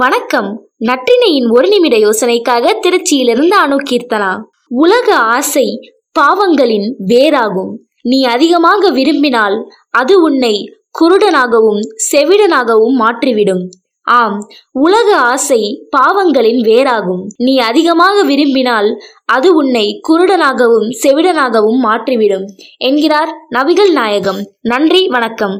வணக்கம். நற்றினையின் ஒரு நிமிட யோசனைக்காக திருச்சியிலிருந்து அணு கீர்த்தனா உலக ஆசை பாவங்களின் வேறாகும் நீ அதிகமாக விரும்பினால் அது உன்னை குருடனாகவும் செவிடனாகவும் மாற்றிவிடும். ஆம் உலக ஆசை பாவங்களின் வேறாகும் நீ அதிகமாக விரும்பினால் அது உன்னை குருடனாகவும் செவிடனாகவும் மாற்றிவிடும். என்கிறார் நபிகள் நாயகம். நன்றி வணக்கம்.